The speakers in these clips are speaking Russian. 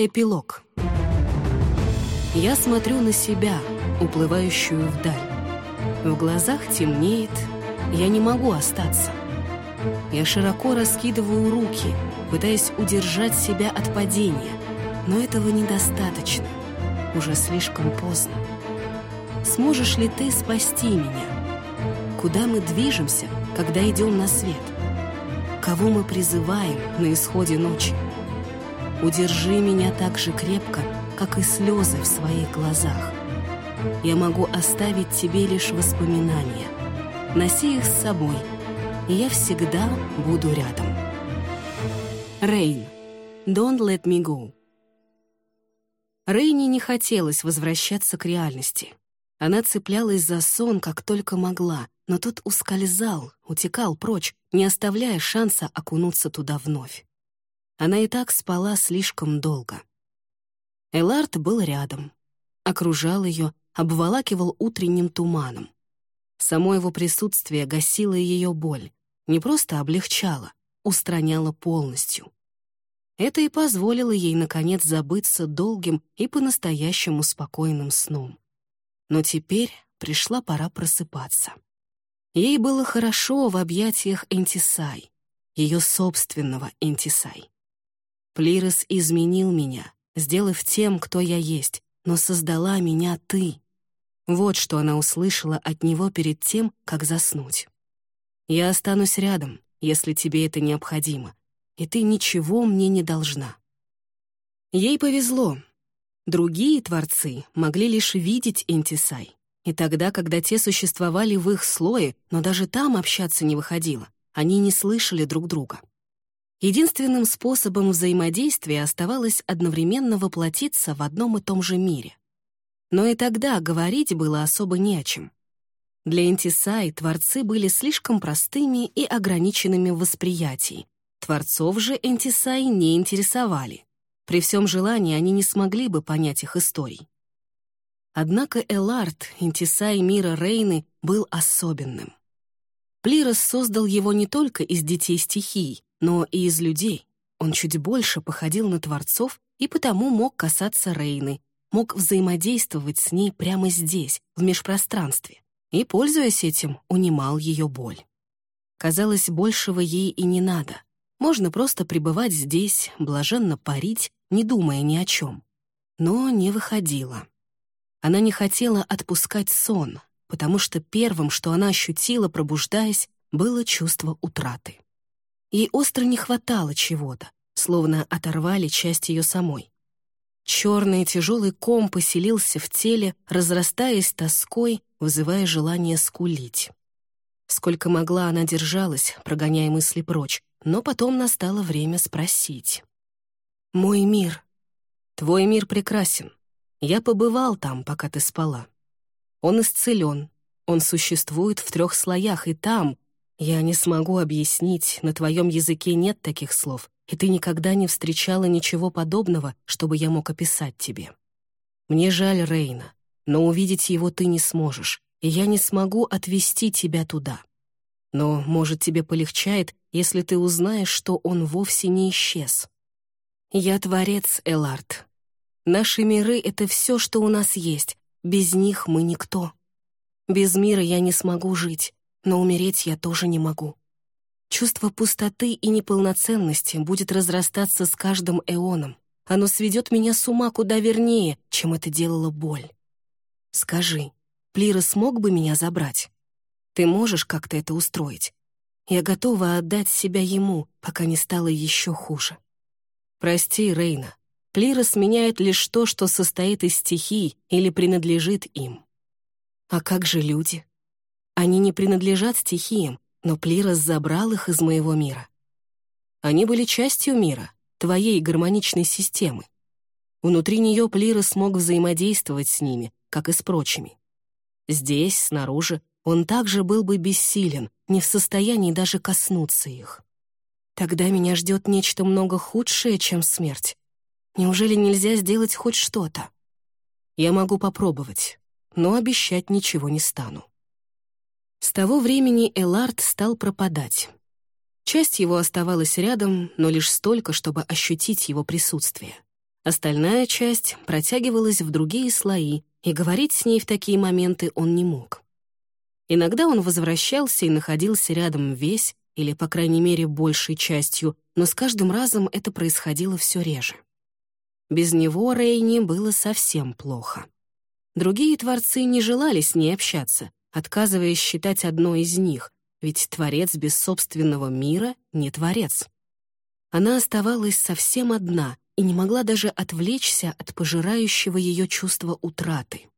Эпилог. Я смотрю на себя, уплывающую вдаль. В глазах темнеет, я не могу остаться. Я широко раскидываю руки, пытаясь удержать себя от падения, но этого недостаточно. Уже слишком поздно. Сможешь ли ты спасти меня? Куда мы движемся, когда идем на свет? Кого мы призываем на исходе ночи? Удержи меня так же крепко, как и слезы в своих глазах. Я могу оставить тебе лишь воспоминания. Носи их с собой, и я всегда буду рядом. Рейн. Don't let me go. Рейни не хотелось возвращаться к реальности. Она цеплялась за сон, как только могла, но тот ускользал, утекал прочь, не оставляя шанса окунуться туда вновь. Она и так спала слишком долго. Элард был рядом, окружал ее, обволакивал утренним туманом. Само его присутствие гасило ее боль, не просто облегчало, устраняло полностью. Это и позволило ей, наконец, забыться долгим и по-настоящему спокойным сном. Но теперь пришла пора просыпаться. Ей было хорошо в объятиях Энтисай, ее собственного Энтисай. Плирос изменил меня, сделав тем, кто я есть, но создала меня ты. Вот что она услышала от него перед тем, как заснуть. Я останусь рядом, если тебе это необходимо, и ты ничего мне не должна. Ей повезло. Другие творцы могли лишь видеть Интисай. И тогда, когда те существовали в их слое, но даже там общаться не выходило, они не слышали друг друга. Единственным способом взаимодействия оставалось одновременно воплотиться в одном и том же мире. Но и тогда говорить было особо не о чем. Для Энтисай творцы были слишком простыми и ограниченными в восприятии. Творцов же Энтисай не интересовали. При всем желании они не смогли бы понять их историй. Однако Элард, Энтисай мира Рейны, был особенным. Плирос создал его не только из детей стихий, но и из людей. Он чуть больше походил на творцов и потому мог касаться Рейны, мог взаимодействовать с ней прямо здесь, в межпространстве, и, пользуясь этим, унимал ее боль. Казалось, большего ей и не надо. Можно просто пребывать здесь, блаженно парить, не думая ни о чем. Но не выходила. Она не хотела отпускать сон, потому что первым, что она ощутила, пробуждаясь, было чувство утраты. Ей остро не хватало чего-то, словно оторвали часть ее самой. Черный тяжелый ком поселился в теле, разрастаясь тоской, вызывая желание скулить. Сколько могла, она держалась, прогоняя мысли прочь, но потом настало время спросить. «Мой мир. Твой мир прекрасен. Я побывал там, пока ты спала. Он исцелен. Он существует в трех слоях, и там, я не смогу объяснить, на твоем языке нет таких слов, и ты никогда не встречала ничего подобного, чтобы я мог описать тебе. Мне жаль Рейна, но увидеть его ты не сможешь, и я не смогу отвести тебя туда. Но, может, тебе полегчает, если ты узнаешь, что он вовсе не исчез. Я творец, Элард. Наши миры — это все, что у нас есть. Без них мы никто. Без мира я не смогу жить но умереть я тоже не могу. Чувство пустоты и неполноценности будет разрастаться с каждым эоном. Оно сведет меня с ума куда вернее, чем это делала боль. Скажи, Плира смог бы меня забрать? Ты можешь как-то это устроить? Я готова отдать себя ему, пока не стало еще хуже. Прости, Рейна. Плира сменяет лишь то, что состоит из стихий или принадлежит им. А как же люди? Они не принадлежат стихиям, но Плирос забрал их из моего мира. Они были частью мира, твоей гармоничной системы. Внутри нее Плирос смог взаимодействовать с ними, как и с прочими. Здесь, снаружи, он также был бы бессилен, не в состоянии даже коснуться их. Тогда меня ждет нечто много худшее, чем смерть. Неужели нельзя сделать хоть что-то? Я могу попробовать, но обещать ничего не стану. С того времени Элард стал пропадать. Часть его оставалась рядом, но лишь столько, чтобы ощутить его присутствие. Остальная часть протягивалась в другие слои, и говорить с ней в такие моменты он не мог. Иногда он возвращался и находился рядом весь, или, по крайней мере, большей частью, но с каждым разом это происходило все реже. Без него Рейни было совсем плохо. Другие творцы не желали с ней общаться, отказываясь считать одной из них, ведь творец без собственного мира не творец. Она оставалась совсем одна и не могла даже отвлечься от пожирающего ее чувства утраты.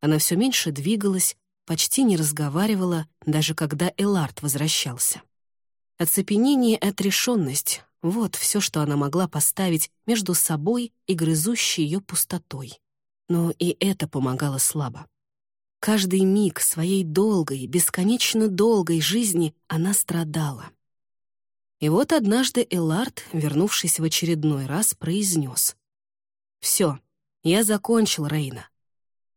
Она все меньше двигалась, почти не разговаривала, даже когда Элард возвращался. Оцепенение и отрешенность — вот все, что она могла поставить между собой и грызущей ее пустотой. Но и это помогало слабо. Каждый миг своей долгой, бесконечно долгой жизни она страдала. И вот однажды Элард, вернувшись в очередной раз, произнес. «Все, я закончил, Рейна.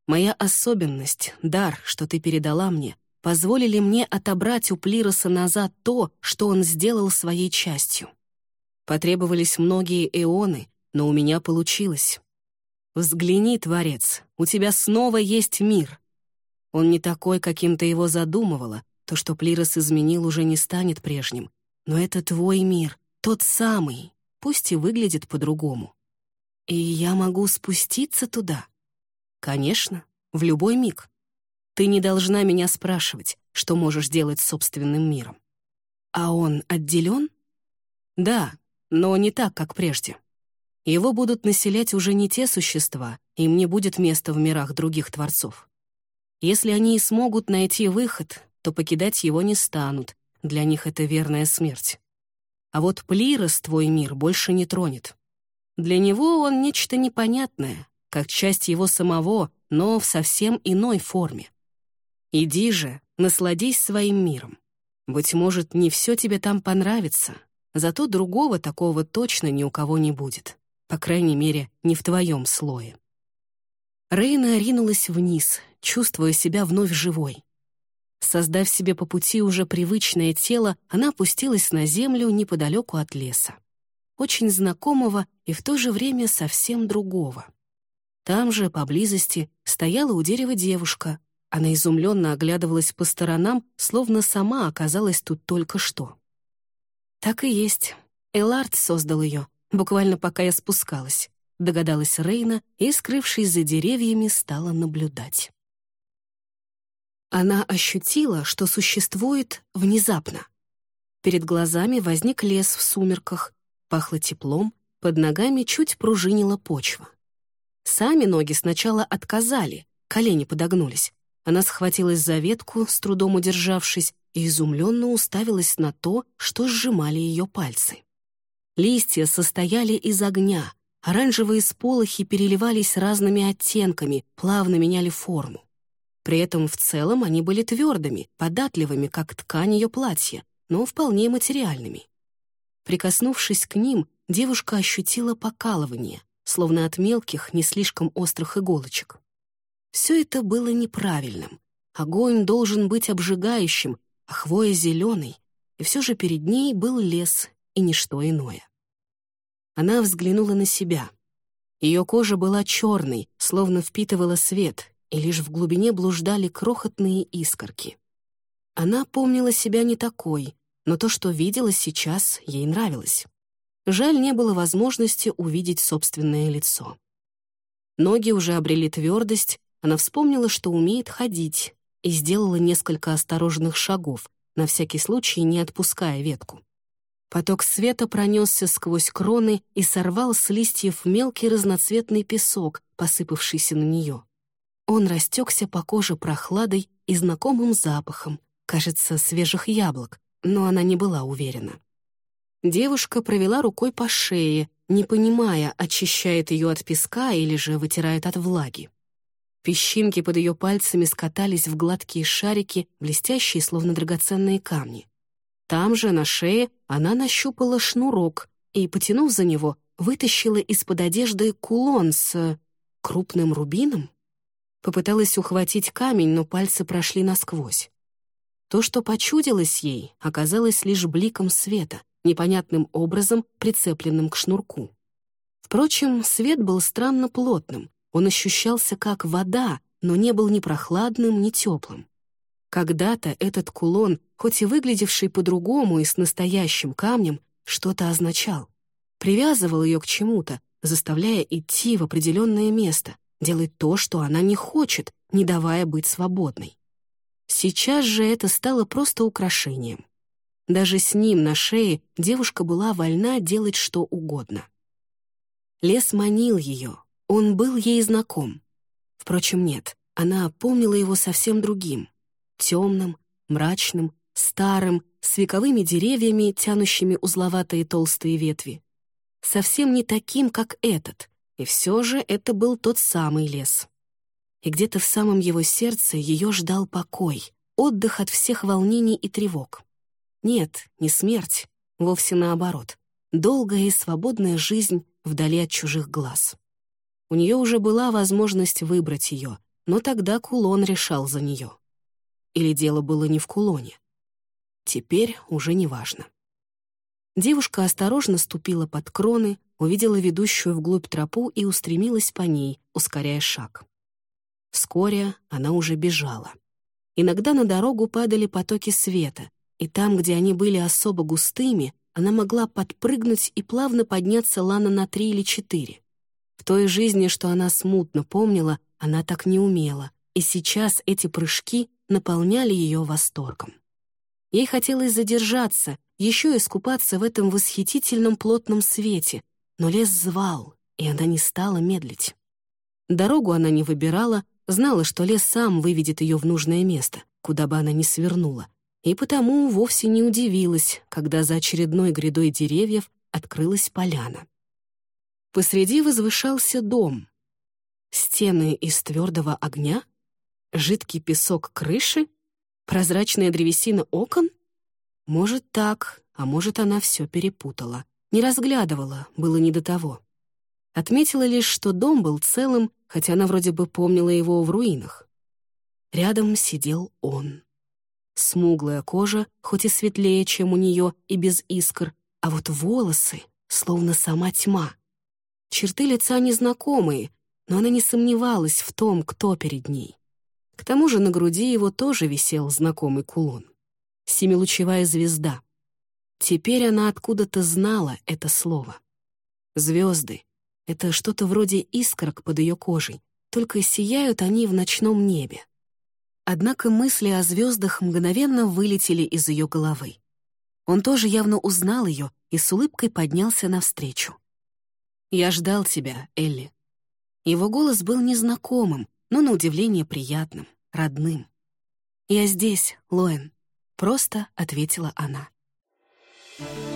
Моя особенность, дар, что ты передала мне, позволили мне отобрать у Плироса назад то, что он сделал своей частью. Потребовались многие эоны, но у меня получилось. Взгляни, Творец, у тебя снова есть мир. Он не такой, каким ты его задумывала, то, что Плирос изменил, уже не станет прежним. Но это твой мир, тот самый, пусть и выглядит по-другому. И я могу спуститься туда? Конечно, в любой миг. Ты не должна меня спрашивать, что можешь делать с собственным миром. А он отделен? Да, но не так, как прежде. Его будут населять уже не те существа, им не будет места в мирах других творцов. Если они и смогут найти выход, то покидать его не станут, для них это верная смерть. А вот Плирос твой мир больше не тронет. Для него он нечто непонятное, как часть его самого, но в совсем иной форме. Иди же, насладись своим миром. Быть может, не все тебе там понравится, зато другого такого точно ни у кого не будет. По крайней мере, не в твоем слое. Рейна ринулась вниз, чувствуя себя вновь живой. Создав себе по пути уже привычное тело, она опустилась на землю неподалеку от леса. Очень знакомого и в то же время совсем другого. Там же, поблизости, стояла у дерева девушка, она изумленно оглядывалась по сторонам, словно сама оказалась тут только что. «Так и есть. Элард создал ее, буквально пока я спускалась», догадалась Рейна и, скрывшись за деревьями, стала наблюдать. Она ощутила, что существует внезапно. Перед глазами возник лес в сумерках, пахло теплом, под ногами чуть пружинила почва. Сами ноги сначала отказали, колени подогнулись, она схватилась за ветку, с трудом удержавшись, и изумленно уставилась на то, что сжимали ее пальцы. Листья состояли из огня, оранжевые сполохи переливались разными оттенками, плавно меняли форму. При этом в целом они были твердыми, податливыми, как ткань ее платья, но вполне материальными. Прикоснувшись к ним, девушка ощутила покалывание, словно от мелких, не слишком острых иголочек. Все это было неправильным. Огонь должен быть обжигающим, а хвоя — зеленой, и все же перед ней был лес и ничто иное. Она взглянула на себя. Ее кожа была черной, словно впитывала свет, и лишь в глубине блуждали крохотные искорки. Она помнила себя не такой, но то, что видела сейчас, ей нравилось. Жаль, не было возможности увидеть собственное лицо. Ноги уже обрели твердость, она вспомнила, что умеет ходить, и сделала несколько осторожных шагов, на всякий случай не отпуская ветку. Поток света пронесся сквозь кроны и сорвал с листьев мелкий разноцветный песок, посыпавшийся на нее. Он растекся по коже прохладой и знакомым запахом, кажется, свежих яблок, но она не была уверена. Девушка провела рукой по шее, не понимая, очищает ее от песка или же вытирает от влаги. Песчинки под ее пальцами скатались в гладкие шарики, блестящие, словно драгоценные камни. Там же, на шее, она нащупала шнурок и, потянув за него, вытащила из-под одежды кулон с... крупным рубином. Попыталась ухватить камень, но пальцы прошли насквозь. То, что почудилось ей, оказалось лишь бликом света, непонятным образом прицепленным к шнурку. Впрочем, свет был странно плотным. Он ощущался как вода, но не был ни прохладным, ни теплым. Когда-то этот кулон, хоть и выглядевший по-другому и с настоящим камнем, что-то означал. Привязывал ее к чему-то, заставляя идти в определенное место, делать то, что она не хочет, не давая быть свободной. Сейчас же это стало просто украшением. Даже с ним на шее девушка была вольна делать что угодно. Лес манил ее, он был ей знаком. Впрочем, нет, она помнила его совсем другим. Темным, мрачным, старым, с вековыми деревьями, тянущими узловатые толстые ветви. Совсем не таким, как этот, и все же это был тот самый лес. И где-то в самом его сердце ее ждал покой, отдых от всех волнений и тревог. Нет, не смерть, вовсе наоборот. Долгая и свободная жизнь вдали от чужих глаз. У нее уже была возможность выбрать ее, но тогда кулон решал за нее. Или дело было не в кулоне. Теперь уже не важно. Девушка осторожно ступила под кроны, увидела ведущую вглубь тропу и устремилась по ней, ускоряя шаг. Вскоре она уже бежала. Иногда на дорогу падали потоки света, и там, где они были особо густыми, она могла подпрыгнуть и плавно подняться лана на три или четыре. В той жизни, что она смутно помнила, она так не умела, и сейчас эти прыжки наполняли ее восторгом. Ей хотелось задержаться, еще искупаться в этом восхитительном плотном свете, но лес звал, и она не стала медлить. Дорогу она не выбирала, знала, что лес сам выведет ее в нужное место, куда бы она ни свернула, и потому вовсе не удивилась, когда за очередной грядой деревьев открылась поляна. Посреди возвышался дом. Стены из твердого огня, жидкий песок крыши, прозрачная древесина окон? Может, так, а может, она все перепутала. Не разглядывала, было не до того. Отметила лишь, что дом был целым, хотя она вроде бы помнила его в руинах. Рядом сидел он. Смуглая кожа, хоть и светлее, чем у нее, и без искр, а вот волосы, словно сама тьма. Черты лица незнакомые, но она не сомневалась в том, кто перед ней. К тому же на груди его тоже висел знакомый кулон. Семилучевая звезда. Теперь она откуда-то знала это слово. Звезды — это что-то вроде искорок под ее кожей, только сияют они в ночном небе. Однако мысли о звездах мгновенно вылетели из ее головы. Он тоже явно узнал ее и с улыбкой поднялся навстречу. «Я ждал тебя, Элли». Его голос был незнакомым, но на удивление приятным, родным. «Я здесь, Лоэн», — просто ответила она. Thank you.